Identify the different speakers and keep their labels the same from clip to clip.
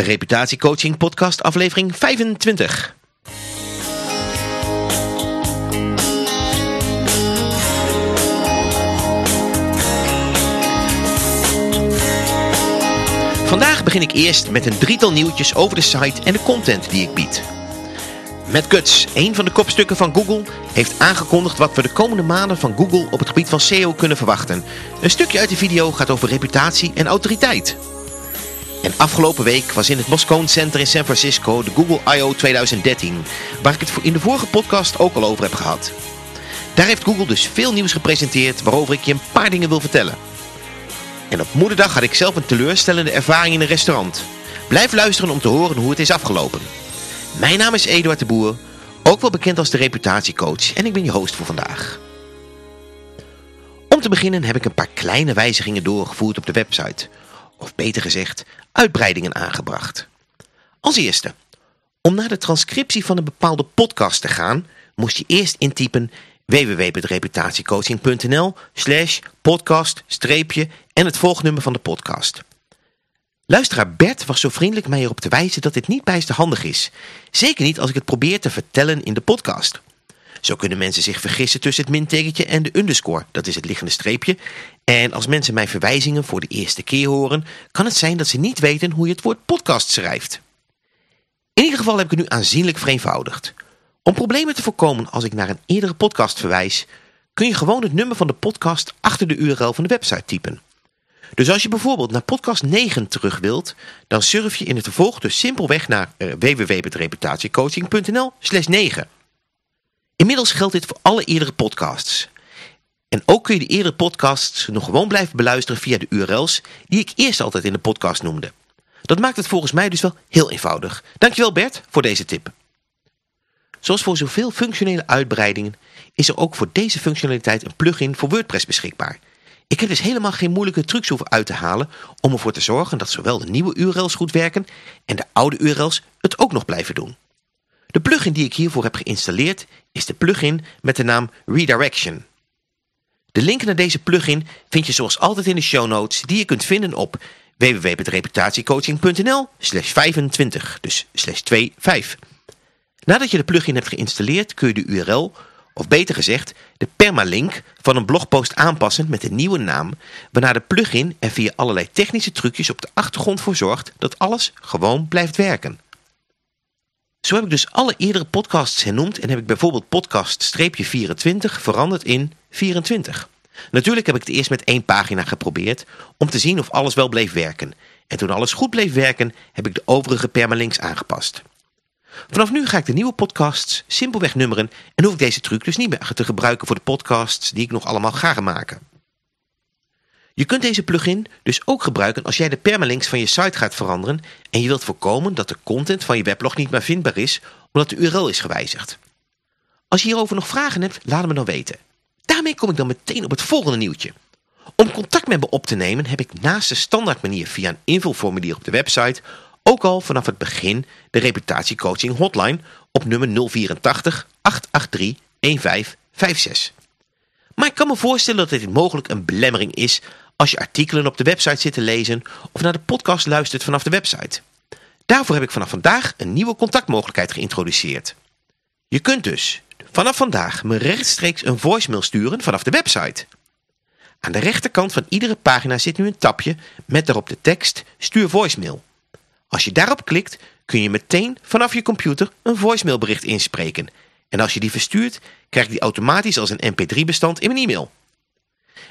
Speaker 1: Reputatiecoaching podcast aflevering 25. Vandaag begin ik eerst met een drietal nieuwtjes over de site en de content die ik bied. Matt Guts, een van de kopstukken van Google, heeft aangekondigd wat we de komende maanden van Google op het gebied van SEO kunnen verwachten. Een stukje uit de video gaat over reputatie en autoriteit. En afgelopen week was in het Moscone Center in San Francisco de Google I.O. 2013, waar ik het in de vorige podcast ook al over heb gehad. Daar heeft Google dus veel nieuws gepresenteerd waarover ik je een paar dingen wil vertellen. En op moederdag had ik zelf een teleurstellende ervaring in een restaurant. Blijf luisteren om te horen hoe het is afgelopen. Mijn naam is Eduard de Boer, ook wel bekend als de reputatiecoach en ik ben je host voor vandaag. Om te beginnen heb ik een paar kleine wijzigingen doorgevoerd op de website. Of beter gezegd, uitbreidingen aangebracht. Als eerste, om naar de transcriptie van een bepaalde podcast te gaan, moest je eerst intypen www.reputatiecoaching.nl slash podcast streepje en het volgnummer van de podcast. Luisteraar Bert was zo vriendelijk mij erop te wijzen dat dit niet bijster handig is. Zeker niet als ik het probeer te vertellen in de podcast. Zo kunnen mensen zich vergissen tussen het mintekentje en de underscore, dat is het liggende streepje. En als mensen mijn verwijzingen voor de eerste keer horen, kan het zijn dat ze niet weten hoe je het woord podcast schrijft. In ieder geval heb ik het nu aanzienlijk vereenvoudigd. Om problemen te voorkomen als ik naar een eerdere podcast verwijs, kun je gewoon het nummer van de podcast achter de URL van de website typen. Dus als je bijvoorbeeld naar podcast 9 terug wilt, dan surf je in het vervolg dus simpelweg naar uh, www.reputatiecoaching.nl slash 9. Inmiddels geldt dit voor alle eerdere podcasts. En ook kun je de eerdere podcasts nog gewoon blijven beluisteren via de URL's die ik eerst altijd in de podcast noemde. Dat maakt het volgens mij dus wel heel eenvoudig. Dankjewel Bert voor deze tip. Zoals voor zoveel functionele uitbreidingen is er ook voor deze functionaliteit een plugin voor WordPress beschikbaar. Ik heb dus helemaal geen moeilijke trucs hoeven uit te halen om ervoor te zorgen dat zowel de nieuwe URL's goed werken en de oude URL's het ook nog blijven doen. De plugin die ik hiervoor heb geïnstalleerd is de plugin met de naam Redirection. De link naar deze plugin vind je zoals altijd in de show notes die je kunt vinden op www.reputatiecoaching.nl slash 25, dus slash 25. Nadat je de plugin hebt geïnstalleerd kun je de URL, of beter gezegd de permalink van een blogpost aanpassen met een nieuwe naam, waarna de plugin er via allerlei technische trucjes op de achtergrond voor zorgt dat alles gewoon blijft werken. Zo heb ik dus alle eerdere podcasts hernoemd en heb ik bijvoorbeeld podcast-24 veranderd in 24. Natuurlijk heb ik het eerst met één pagina geprobeerd om te zien of alles wel bleef werken. En toen alles goed bleef werken heb ik de overige permalinks aangepast. Vanaf nu ga ik de nieuwe podcasts simpelweg nummeren en hoef ik deze truc dus niet meer te gebruiken voor de podcasts die ik nog allemaal ga maken. Je kunt deze plugin dus ook gebruiken als jij de permalinks van je site gaat veranderen en je wilt voorkomen dat de content van je weblog niet meer vindbaar is omdat de URL is gewijzigd. Als je hierover nog vragen hebt, laat me dan weten. Daarmee kom ik dan meteen op het volgende nieuwtje. Om contact met me op te nemen heb ik naast de standaard manier via een invulformulier op de website ook al vanaf het begin de reputatiecoaching hotline op nummer 084 883 1556. Maar ik kan me voorstellen dat dit mogelijk een belemmering is als je artikelen op de website zit te lezen of naar de podcast luistert vanaf de website. Daarvoor heb ik vanaf vandaag een nieuwe contactmogelijkheid geïntroduceerd. Je kunt dus vanaf vandaag me rechtstreeks een voicemail sturen vanaf de website. Aan de rechterkant van iedere pagina zit nu een tapje met daarop de tekst Stuur voicemail. Als je daarop klikt kun je meteen vanaf je computer een voicemailbericht inspreken. En als je die verstuurt, krijg je die automatisch als een mp3-bestand in mijn e-mail.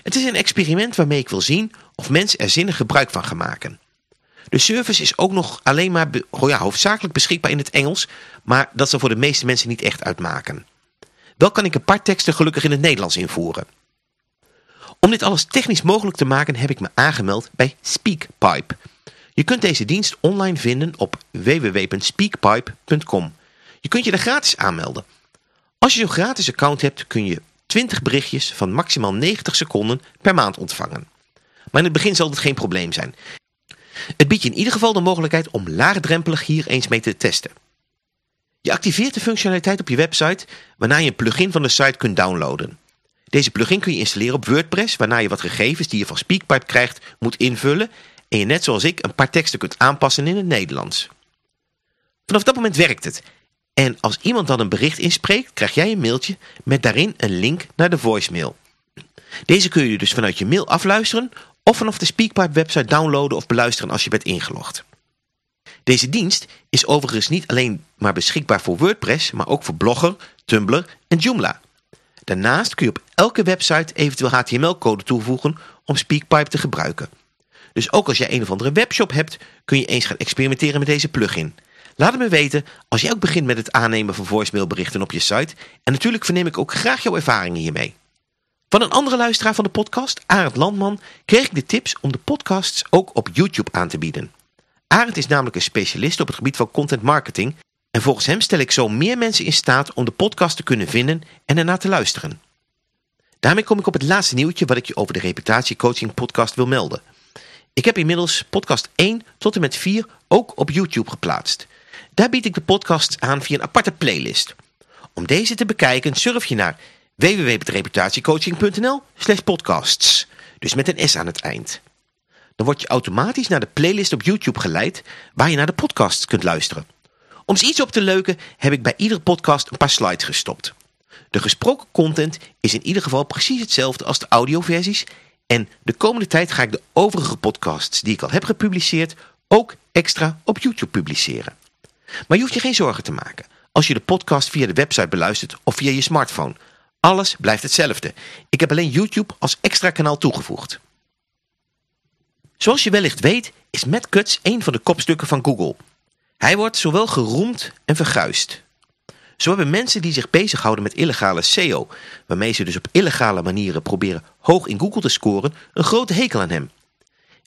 Speaker 1: Het is een experiment waarmee ik wil zien of mensen er zinnig gebruik van gaan maken. De service is ook nog alleen maar oh ja, hoofdzakelijk beschikbaar in het Engels, maar dat zal voor de meeste mensen niet echt uitmaken. Wel kan ik een paar teksten gelukkig in het Nederlands invoeren. Om dit alles technisch mogelijk te maken heb ik me aangemeld bij SpeakPipe. Je kunt deze dienst online vinden op www.speakpipe.com. Je kunt je er gratis aanmelden. Als je zo'n gratis account hebt kun je 20 berichtjes van maximaal 90 seconden per maand ontvangen. Maar in het begin zal dit geen probleem zijn. Het biedt je in ieder geval de mogelijkheid om laagdrempelig hier eens mee te testen. Je activeert de functionaliteit op je website waarna je een plugin van de site kunt downloaden. Deze plugin kun je installeren op WordPress waarna je wat gegevens die je van SpeakPipe krijgt moet invullen en je net zoals ik een paar teksten kunt aanpassen in het Nederlands. Vanaf dat moment werkt het. En als iemand dan een bericht inspreekt, krijg jij een mailtje met daarin een link naar de voicemail. Deze kun je dus vanuit je mail afluisteren of vanaf de Speakpipe website downloaden of beluisteren als je bent ingelogd. Deze dienst is overigens niet alleen maar beschikbaar voor WordPress, maar ook voor Blogger, Tumblr en Joomla. Daarnaast kun je op elke website eventueel HTML-code toevoegen om Speakpipe te gebruiken. Dus ook als jij een of andere webshop hebt, kun je eens gaan experimenteren met deze plugin. Laat het me weten als jij ook begint met het aannemen van voicemailberichten op je site. En natuurlijk verneem ik ook graag jouw ervaringen hiermee. Van een andere luisteraar van de podcast, Arend Landman, kreeg ik de tips om de podcasts ook op YouTube aan te bieden. Arend is namelijk een specialist op het gebied van content marketing en volgens hem stel ik zo meer mensen in staat om de podcast te kunnen vinden en ernaar te luisteren. Daarmee kom ik op het laatste nieuwtje wat ik je over de reputatiecoaching podcast wil melden. Ik heb inmiddels podcast 1 tot en met 4 ook op YouTube geplaatst. Daar bied ik de podcasts aan via een aparte playlist. Om deze te bekijken surf je naar www.reputatiecoaching.nl slash podcasts. Dus met een S aan het eind. Dan word je automatisch naar de playlist op YouTube geleid waar je naar de podcasts kunt luisteren. Om ze iets op te leuken heb ik bij iedere podcast een paar slides gestopt. De gesproken content is in ieder geval precies hetzelfde als de audioversies en de komende tijd ga ik de overige podcasts die ik al heb gepubliceerd ook extra op YouTube publiceren. Maar je hoeft je geen zorgen te maken als je de podcast via de website beluistert of via je smartphone. Alles blijft hetzelfde. Ik heb alleen YouTube als extra kanaal toegevoegd. Zoals je wellicht weet is Matt Cutts een van de kopstukken van Google. Hij wordt zowel geroemd en verguisd. Zo hebben mensen die zich bezighouden met illegale SEO, waarmee ze dus op illegale manieren proberen hoog in Google te scoren, een grote hekel aan hem.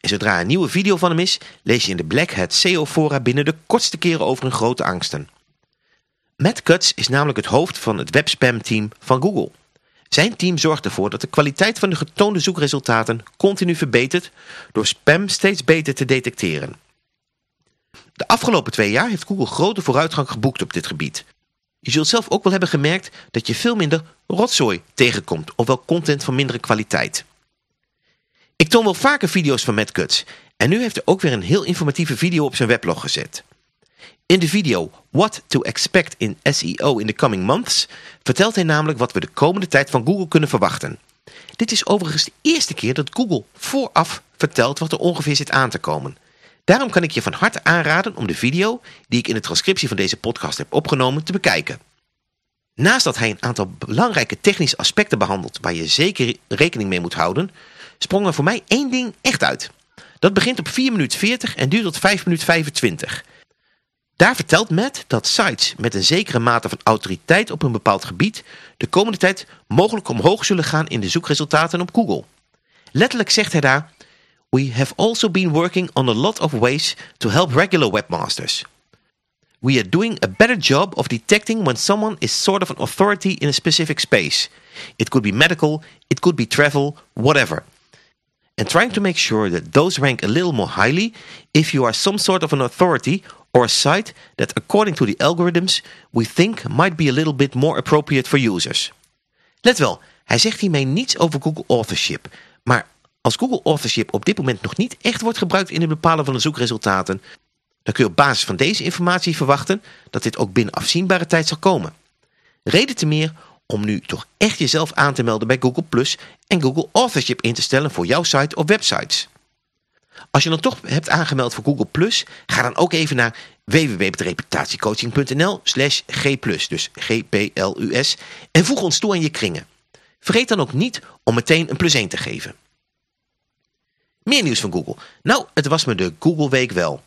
Speaker 1: En zodra een nieuwe video van hem is, lees je in de Black Hat SEO fora binnen de kortste keren over hun grote angsten. Matt Cutts is namelijk het hoofd van het webspam team van Google. Zijn team zorgt ervoor dat de kwaliteit van de getoonde zoekresultaten continu verbetert door spam steeds beter te detecteren. De afgelopen twee jaar heeft Google grote vooruitgang geboekt op dit gebied. Je zult zelf ook wel hebben gemerkt dat je veel minder rotzooi tegenkomt, ofwel content van mindere kwaliteit. Ik toon wel vaker video's van Matt Cutts en nu heeft hij ook weer een heel informatieve video op zijn weblog gezet. In de video What to Expect in SEO in the Coming Months vertelt hij namelijk wat we de komende tijd van Google kunnen verwachten. Dit is overigens de eerste keer dat Google vooraf vertelt wat er ongeveer zit aan te komen. Daarom kan ik je van harte aanraden om de video die ik in de transcriptie van deze podcast heb opgenomen te bekijken. Naast dat hij een aantal belangrijke technische aspecten behandelt waar je zeker rekening mee moet houden, sprong er voor mij één ding echt uit. Dat begint op 4 minuten 40 en duurt tot 5 minuten 25. Daar vertelt Matt dat sites met een zekere mate van autoriteit op een bepaald gebied de komende tijd mogelijk omhoog zullen gaan in de zoekresultaten op Google. Letterlijk zegt hij daar, We have also been working on a lot of ways to help regular webmasters. We are doing a better job of detecting when someone is sort of an authority in a specific space. It could be medical, it could be travel, whatever. And trying to make sure that those rank a little more highly if you are some sort of an authority or a site that according to the algorithms we think might be a little bit more appropriate for users. Let wel, hij zegt hiermee niets over Google Authorship, maar als Google Authorship op dit moment nog niet echt wordt gebruikt in het bepalen van de zoekresultaten, dan kun je op basis van deze informatie verwachten dat dit ook binnen afzienbare tijd zal komen. Reden te meer om nu toch echt jezelf aan te melden bij Google Plus en Google Authorship in te stellen voor jouw site of websites. Als je dan toch hebt aangemeld voor Google Plus, ga dan ook even naar www.reputatiecoaching.nl slash g dus G-P-L-U-S, en voeg ons toe aan je kringen. Vergeet dan ook niet om meteen een plus 1 te geven. Meer nieuws van Google. Nou, het was me de Google Week wel.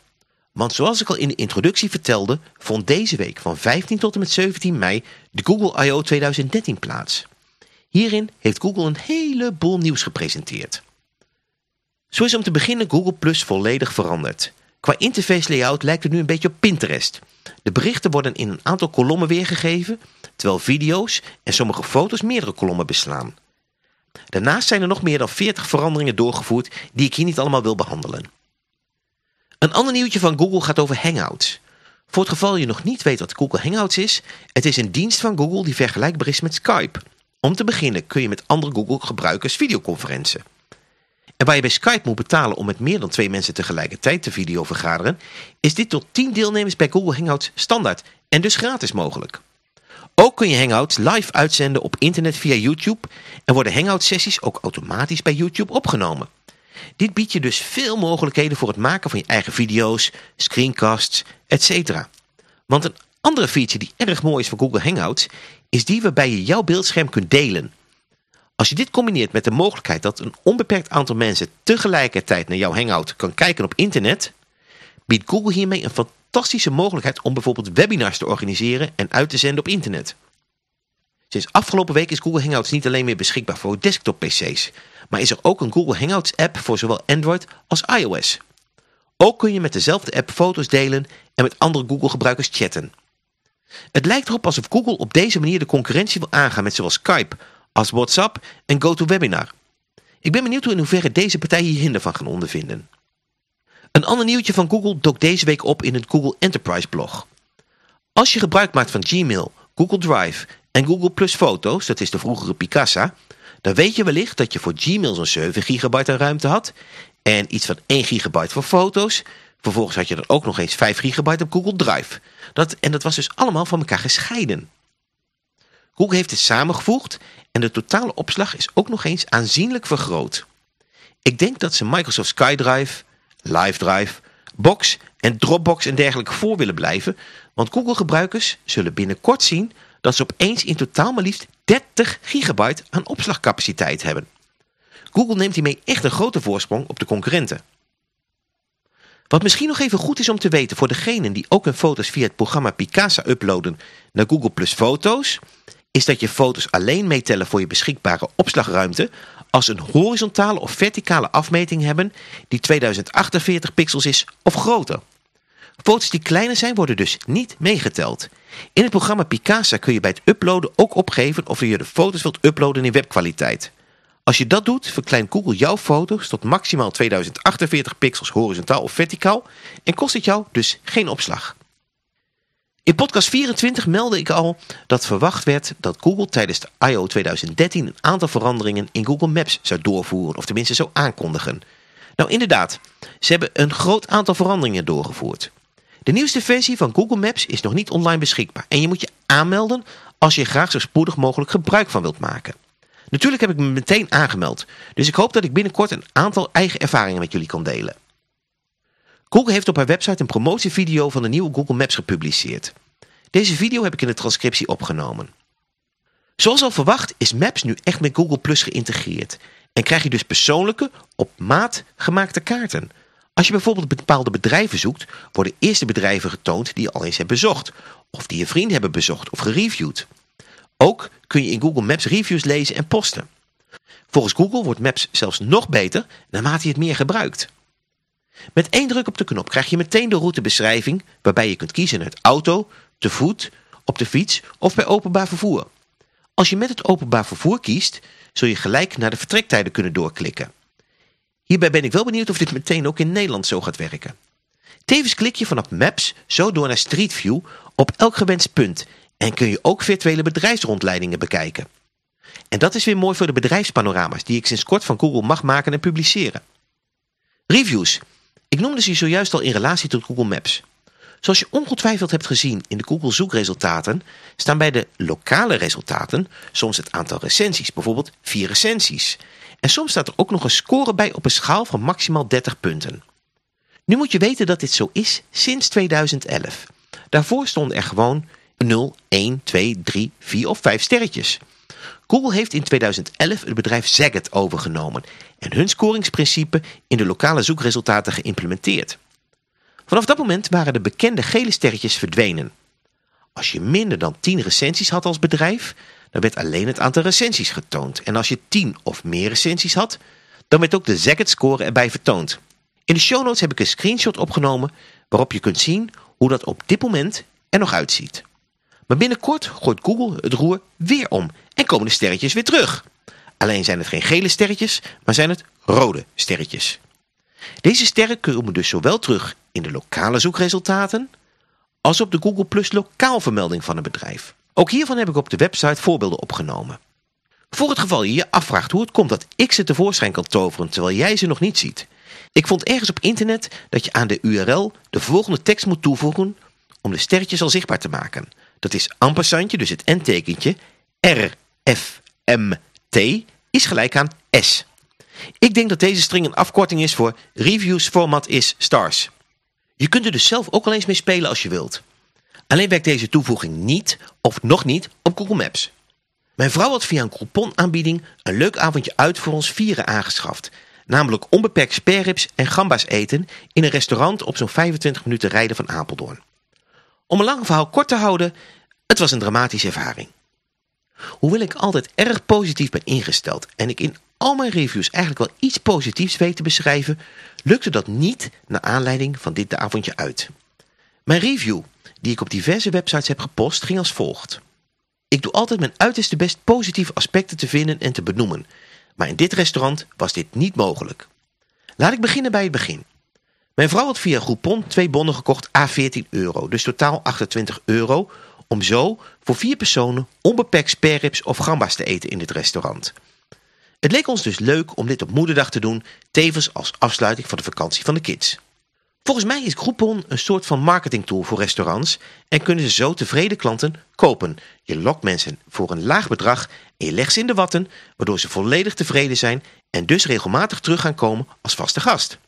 Speaker 1: Want zoals ik al in de introductie vertelde, vond deze week van 15 tot en met 17 mei de Google I.O. 2013 plaats. Hierin heeft Google een heleboel nieuws gepresenteerd. Zo is om te beginnen Google Plus volledig veranderd. Qua interface layout lijkt het nu een beetje op Pinterest. De berichten worden in een aantal kolommen weergegeven, terwijl video's en sommige foto's meerdere kolommen beslaan. Daarnaast zijn er nog meer dan 40 veranderingen doorgevoerd die ik hier niet allemaal wil behandelen. Een ander nieuwtje van Google gaat over Hangouts. Voor het geval je nog niet weet wat Google Hangouts is, het is een dienst van Google die vergelijkbaar is met Skype. Om te beginnen kun je met andere Google gebruikers videoconferentie. en waar je bij Skype moet betalen om met meer dan twee mensen tegelijkertijd te video vergaderen, is dit tot 10 deelnemers bij Google Hangouts standaard en dus gratis mogelijk. Ook kun je Hangouts live uitzenden op internet via YouTube en worden Hangout sessies ook automatisch bij YouTube opgenomen. Dit biedt je dus veel mogelijkheden voor het maken van je eigen video's, screencasts, etc. Want een andere feature die erg mooi is van Google Hangouts is die waarbij je jouw beeldscherm kunt delen. Als je dit combineert met de mogelijkheid dat een onbeperkt aantal mensen tegelijkertijd naar jouw Hangout kan kijken op internet, biedt Google hiermee een fantastische mogelijkheid om bijvoorbeeld webinars te organiseren en uit te zenden op internet. Sinds afgelopen week is Google Hangouts niet alleen meer beschikbaar voor desktop PC's, maar is er ook een Google Hangouts app voor zowel Android als iOS. Ook kun je met dezelfde app foto's delen en met andere Google gebruikers chatten. Het lijkt erop alsof Google op deze manier de concurrentie wil aangaan met zowel Skype als WhatsApp en GoToWebinar. Ik ben benieuwd in hoeverre deze partijen hier hinder van gaan ondervinden. Een ander nieuwtje van Google dook deze week op in het Google Enterprise blog. Als je gebruik maakt van Gmail, Google Drive en Google Plus Foto's, dat is de vroegere Picasa, dan weet je wellicht dat je voor Gmail zo'n 7 gigabyte aan ruimte had en iets van 1 gigabyte voor foto's. Vervolgens had je dan ook nog eens 5 gigabyte op Google Drive. Dat, en dat was dus allemaal van elkaar gescheiden. Google heeft het samengevoegd en de totale opslag is ook nog eens aanzienlijk vergroot. Ik denk dat ze Microsoft SkyDrive, LiveDrive, Box en Dropbox en dergelijke voor willen blijven, want Google gebruikers zullen binnenkort zien dat ze opeens in totaal maar liefst 30 gigabyte aan opslagcapaciteit hebben. Google neemt hiermee echt een grote voorsprong op de concurrenten. Wat misschien nog even goed is om te weten voor degenen die ook hun foto's via het programma Picasa uploaden naar Google Plus Foto's, is dat je foto's alleen meetellen voor je beschikbare opslagruimte als een horizontale of verticale afmeting hebben die 2048 pixels is of groter. Foto's die kleiner zijn worden dus niet meegeteld. In het programma Picasa kun je bij het uploaden ook opgeven of je de foto's wilt uploaden in webkwaliteit. Als je dat doet, verkleint Google jouw foto's tot maximaal 2048 pixels horizontaal of verticaal en kost het jou dus geen opslag. In podcast 24 meldde ik al dat verwacht werd dat Google tijdens de I.O. 2013 een aantal veranderingen in Google Maps zou doorvoeren, of tenminste zou aankondigen. Nou inderdaad, ze hebben een groot aantal veranderingen doorgevoerd. De nieuwste versie van Google Maps is nog niet online beschikbaar en je moet je aanmelden als je graag zo spoedig mogelijk gebruik van wilt maken. Natuurlijk heb ik me meteen aangemeld, dus ik hoop dat ik binnenkort een aantal eigen ervaringen met jullie kan delen. Google heeft op haar website een promotievideo van de nieuwe Google Maps gepubliceerd. Deze video heb ik in de transcriptie opgenomen. Zoals al verwacht is Maps nu echt met Google Plus geïntegreerd en krijg je dus persoonlijke, op maat gemaakte kaarten. Als je bijvoorbeeld bepaalde bedrijven zoekt, worden eerst de bedrijven getoond die je al eens hebt bezocht, of die je vrienden hebben bezocht of gereviewd. Ook kun je in Google Maps reviews lezen en posten. Volgens Google wordt Maps zelfs nog beter naarmate je het meer gebruikt. Met één druk op de knop krijg je meteen de routebeschrijving waarbij je kunt kiezen uit auto, te voet, op de fiets of bij openbaar vervoer. Als je met het openbaar vervoer kiest, zul je gelijk naar de vertrektijden kunnen doorklikken. Hierbij ben ik wel benieuwd of dit meteen ook in Nederland zo gaat werken. Tevens klik je vanaf Maps zo door naar Street View op elk gewenst punt en kun je ook virtuele bedrijfsrondleidingen bekijken. En dat is weer mooi voor de bedrijfspanorama's die ik sinds kort van Google mag maken en publiceren. Reviews. Ik noemde ze zojuist al in relatie tot Google Maps. Zoals je ongetwijfeld hebt gezien in de Google zoekresultaten, staan bij de lokale resultaten soms het aantal recensies, bijvoorbeeld 4 recensies. En soms staat er ook nog een score bij op een schaal van maximaal 30 punten. Nu moet je weten dat dit zo is sinds 2011. Daarvoor stonden er gewoon 0, 1, 2, 3, 4 of 5 sterretjes. Google heeft in 2011 het bedrijf Zagat overgenomen en hun scoringsprincipe in de lokale zoekresultaten geïmplementeerd. Vanaf dat moment waren de bekende gele sterretjes verdwenen. Als je minder dan 10 recensies had als bedrijf, dan werd alleen het aantal recensies getoond. En als je 10 of meer recensies had, dan werd ook de Zagat score erbij vertoond. In de show notes heb ik een screenshot opgenomen waarop je kunt zien hoe dat op dit moment er nog uitziet. Maar binnenkort gooit Google het roer weer om en komen de sterretjes weer terug. Alleen zijn het geen gele sterretjes, maar zijn het rode sterretjes. Deze sterren komen dus zowel terug in de lokale zoekresultaten als op de Google Plus lokaal vermelding van een bedrijf. Ook hiervan heb ik op de website voorbeelden opgenomen. Voor het geval je je afvraagt hoe het komt dat ik ze tevoorschijn kan toveren terwijl jij ze nog niet ziet. Ik vond ergens op internet dat je aan de URL de volgende tekst moet toevoegen om de sterretjes al zichtbaar te maken. Dat is ampersandje, dus het n-tekentje, T is gelijk aan S. Ik denk dat deze string een afkorting is voor Reviews Format is Stars. Je kunt er dus zelf ook al eens mee spelen als je wilt. Alleen werkt deze toevoeging niet, of nog niet, op Google Maps. Mijn vrouw had via een couponaanbieding een leuk avondje uit voor ons vieren aangeschaft. Namelijk onbeperkt sperrips en gamba's eten in een restaurant op zo'n 25 minuten rijden van Apeldoorn. Om een lang verhaal kort te houden, het was een dramatische ervaring. Hoewel ik altijd erg positief ben ingesteld en ik in al mijn reviews eigenlijk wel iets positiefs weet te beschrijven, lukte dat niet naar aanleiding van dit avondje uit. Mijn review, die ik op diverse websites heb gepost, ging als volgt. Ik doe altijd mijn uiterste best positieve aspecten te vinden en te benoemen, maar in dit restaurant was dit niet mogelijk. Laat ik beginnen bij het begin. Mijn vrouw had via Groupon twee bonnen gekocht a 14 euro, dus totaal 28 euro, om zo voor vier personen onbeperkt sperrips of gamba's te eten in dit restaurant. Het leek ons dus leuk om dit op moederdag te doen, tevens als afsluiting van de vakantie van de kids. Volgens mij is Groupon een soort van marketingtool voor restaurants en kunnen ze zo tevreden klanten kopen. Je lokt mensen voor een laag bedrag en je legt ze in de watten, waardoor ze volledig tevreden zijn en dus regelmatig terug gaan komen als vaste gast.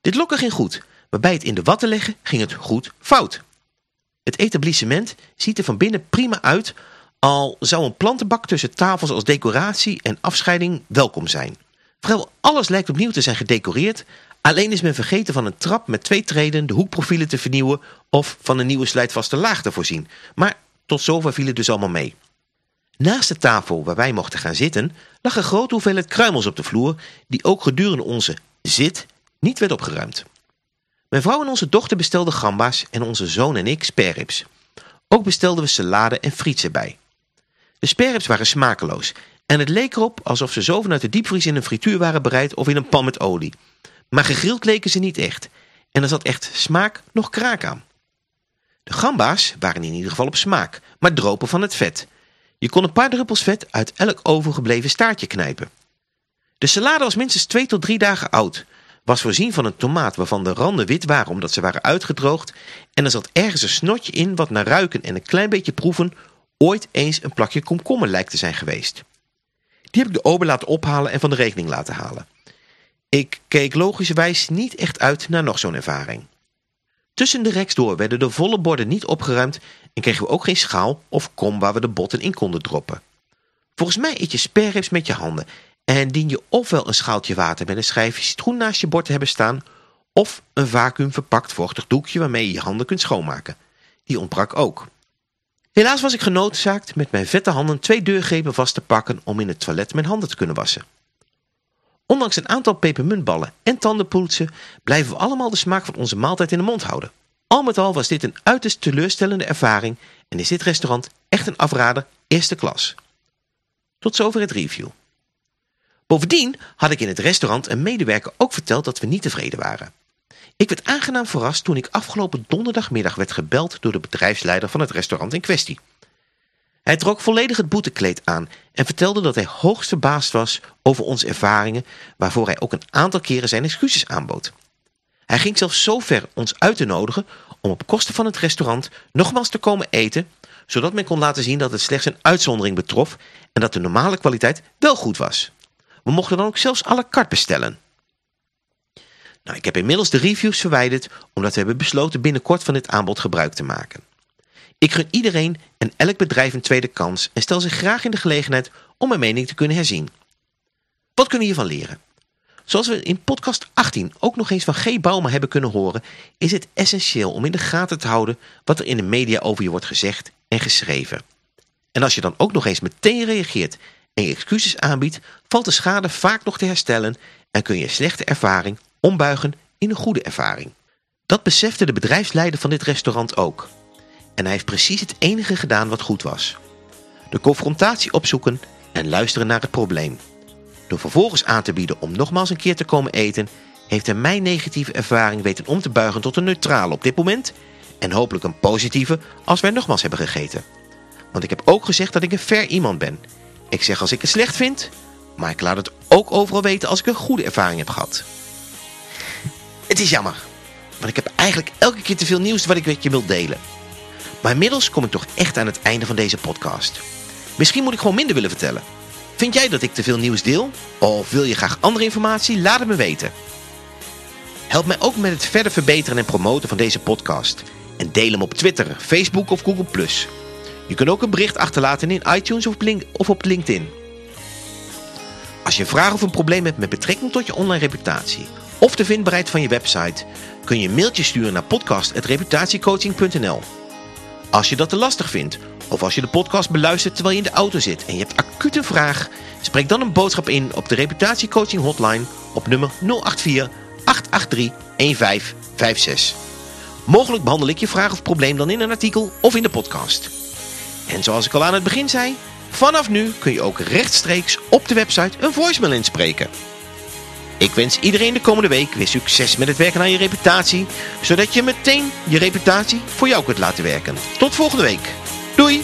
Speaker 1: Dit lokken ging goed, maar bij het in de watten leggen ging het goed fout. Het etablissement ziet er van binnen prima uit, al zou een plantenbak tussen tafels als decoratie en afscheiding welkom zijn. Vrijwel alles lijkt opnieuw te zijn gedecoreerd, alleen is men vergeten van een trap met twee treden de hoekprofielen te vernieuwen of van een nieuwe slijtvaste laag te voorzien. Maar tot zover viel het dus allemaal mee. Naast de tafel waar wij mochten gaan zitten, lag een grote hoeveelheid kruimels op de vloer, die ook gedurende onze zit niet werd opgeruimd. Mijn vrouw en onze dochter bestelden gamba's en onze zoon en ik sperrips. Ook bestelden we salade en friets erbij. De sperrips waren smakeloos en het leek erop alsof ze zo vanuit de diepvries in een frituur waren bereid of in een pan met olie. Maar gegrild leken ze niet echt en er zat echt smaak nog kraak aan. De gamba's waren in ieder geval op smaak, maar dropen van het vet. Je kon een paar druppels vet uit elk overgebleven staartje knijpen. De salade was minstens twee tot drie dagen oud, was voorzien van een tomaat waarvan de randen wit waren omdat ze waren uitgedroogd en er zat ergens een snotje in wat naar ruiken en een klein beetje proeven ooit eens een plakje komkommer lijkt te zijn geweest. Die heb ik de ober laten ophalen en van de rekening laten halen. Ik keek logischerwijs niet echt uit naar nog zo'n ervaring. Tussen de reks door werden de volle borden niet opgeruimd en kregen we ook geen schaal of kom waar we de botten in konden droppen. Volgens mij eet je sperrips met je handen en dien je ofwel een schaaltje water met een schijfje citroen naast je bord te hebben staan, of een vacuüm verpakt vochtig doekje waarmee je je handen kunt schoonmaken. Die ontbrak ook. Helaas was ik genoodzaakt met mijn vette handen twee deurgrepen vast te pakken om in het toilet mijn handen te kunnen wassen. Ondanks een aantal pepermuntballen en tandenpoetsen blijven we allemaal de smaak van onze maaltijd in de mond houden. Al met al was dit een uiterst teleurstellende ervaring en is dit restaurant echt een afrader eerste klas. Tot zover het review. Bovendien had ik in het restaurant een medewerker ook verteld dat we niet tevreden waren. Ik werd aangenaam verrast toen ik afgelopen donderdagmiddag werd gebeld door de bedrijfsleider van het restaurant in kwestie. Hij trok volledig het boetekleed aan en vertelde dat hij hoogst verbaasd was over onze ervaringen, waarvoor hij ook een aantal keren zijn excuses aanbood. Hij ging zelfs zo ver ons uit te nodigen om op kosten van het restaurant nogmaals te komen eten, zodat men kon laten zien dat het slechts een uitzondering betrof en dat de normale kwaliteit wel goed was. We mochten dan ook zelfs à la carte bestellen. Nou, ik heb inmiddels de reviews verwijderd omdat we hebben besloten binnenkort van dit aanbod gebruik te maken. Ik gun iedereen en elk bedrijf een tweede kans en stel zich graag in de gelegenheid om mijn mening te kunnen herzien. Wat kunnen we hiervan leren? Zoals we in podcast 18 ook nog eens van G. Bauma hebben kunnen horen, is het essentieel om in de gaten te houden wat er in de media over je wordt gezegd en geschreven. En als je dan ook nog eens meteen reageert en je excuses aanbiedt, valt de schade vaak nog te herstellen en kun je slechte ervaring ombuigen in een goede ervaring. Dat besefte de bedrijfsleider van dit restaurant ook. En hij heeft precies het enige gedaan wat goed was. De confrontatie opzoeken en luisteren naar het probleem. Door vervolgens aan te bieden om nogmaals een keer te komen eten, heeft hij mijn negatieve ervaring weten om te buigen tot een neutrale op dit moment en hopelijk een positieve als wij nogmaals hebben gegeten. Want ik heb ook gezegd dat ik een fair iemand ben Ik zeg als ik het slecht vind, maar ik laat het ook overal weten als ik een goede ervaring heb gehad. Het is jammer, want ik heb eigenlijk elke keer te veel nieuws wat ik met je wil delen. Maar inmiddels kom ik toch echt aan het einde van deze podcast. Misschien moet ik gewoon minder willen vertellen. Vind jij dat ik te veel nieuws deel? Of wil je graag andere informatie? Laat het me weten. Help mij ook met het verder verbeteren en promoten van deze podcast. En deel hem op Twitter, Facebook of Google+. Je kunt ook een bericht achterlaten in iTunes of op LinkedIn. Als je een vraag of een probleem hebt met betrekking tot je online reputatie of de vindbaarheid van je website, kun je een mailtje sturen naar podcast.reputatiecoaching.nl. Als je dat te lastig vindt, of als je de podcast beluistert terwijl je in de auto zit en je hebt acuut een vraag, spreek dan een boodschap in op de reputatiecoaching hotline op nummer 084 883 1556. Mogelijk behandel ik je vraag of probleem dan in een artikel of in de podcast. En zoals ik al aan het begin zei, vanaf nu kun je ook rechtstreeks op de website een voicemail inspreken. Ik wens iedereen de komende week weer succes met het werken aan je reputatie, zodat je meteen je reputatie voor jou kunt laten werken. Tot volgende week. Doei!